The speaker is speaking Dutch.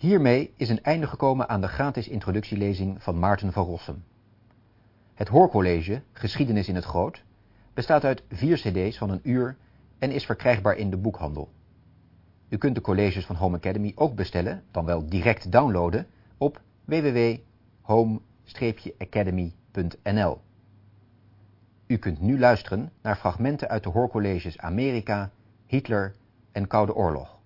Hiermee is een einde gekomen aan de gratis introductielezing van Maarten van Rossum. Het hoorcollege Geschiedenis in het Groot bestaat uit vier cd's van een uur en is verkrijgbaar in de boekhandel. U kunt de colleges van Home Academy ook bestellen, dan wel direct downloaden, op www.home-academy.nl. U kunt nu luisteren naar fragmenten uit de hoorcolleges Amerika, Hitler en Koude Oorlog.